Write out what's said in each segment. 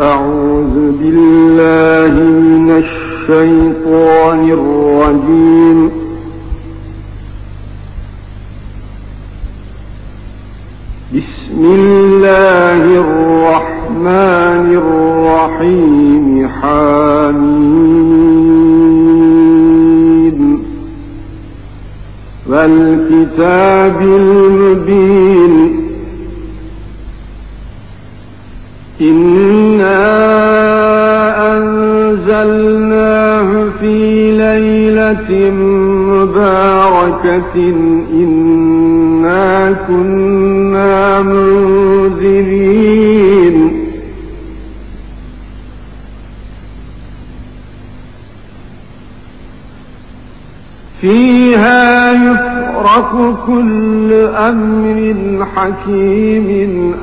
أعوذ بالله من الشيطان الرجيم. بسم الله الرحمن الرحيم. حميد. والكتاب المبين. إنا أنزلناه في ليلة مباركة إنا كنا منذرين. فيها يفرق كل أمر حكيم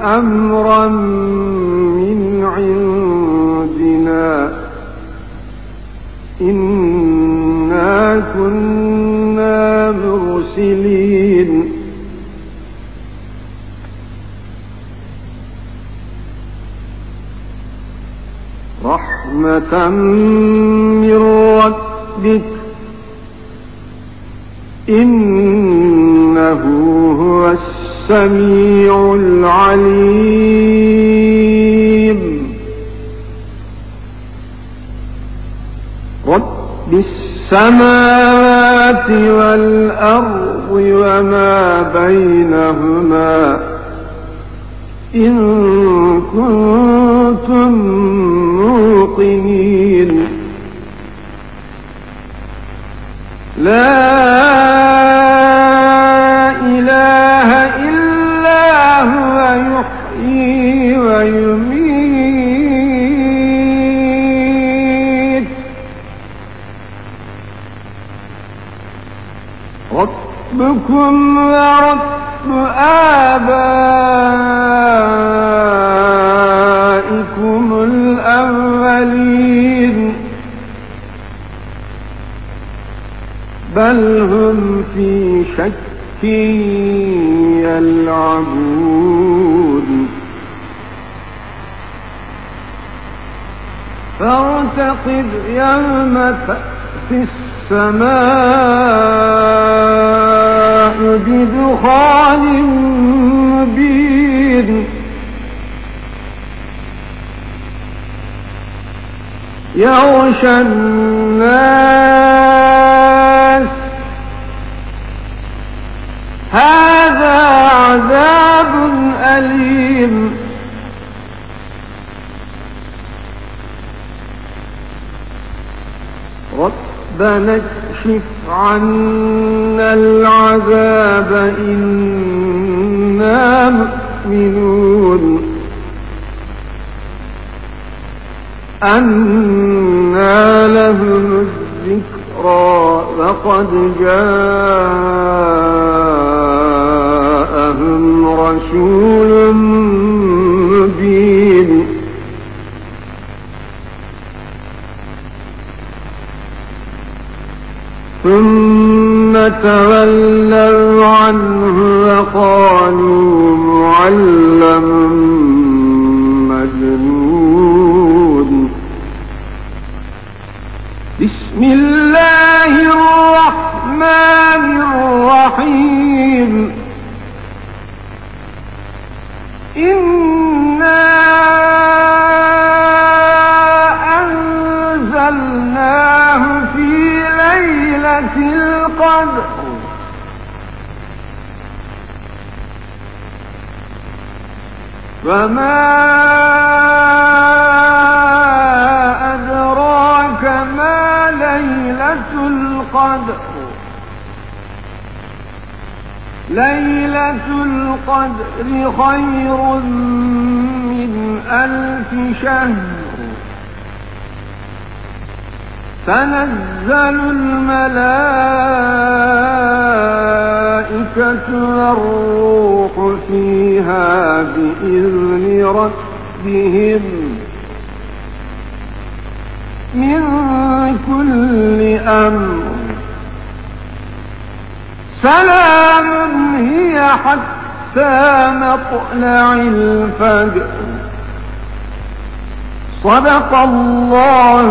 أمرا من عندنا. إنا كنا مرسلين رحمة من ربك إنه هو السميع العليم السماوات والأرض وما بينهما إن كنتم ربكم ورب آبائكم الأولين. بل هم في شك يلعبون. فارتقب يوم تأتي السماء بدخان مبين. يغشى الناس. هذا عذاب أليم. رب ربنا اكشف عنا العذاب إنا مؤمنون. أنا لهم الذكرى وقد جاءهم رسول ثم تولوا عنه وقالوا معلم مجنون. بسم الله الرحمن فما أدراك ما ليلة القدر ليلة القدر خير من ألف شهر تنزل الملائكة والروح فيها بإذن ربهم. من كل أمر سلام هي حتى مطلع الفجر. صدق الله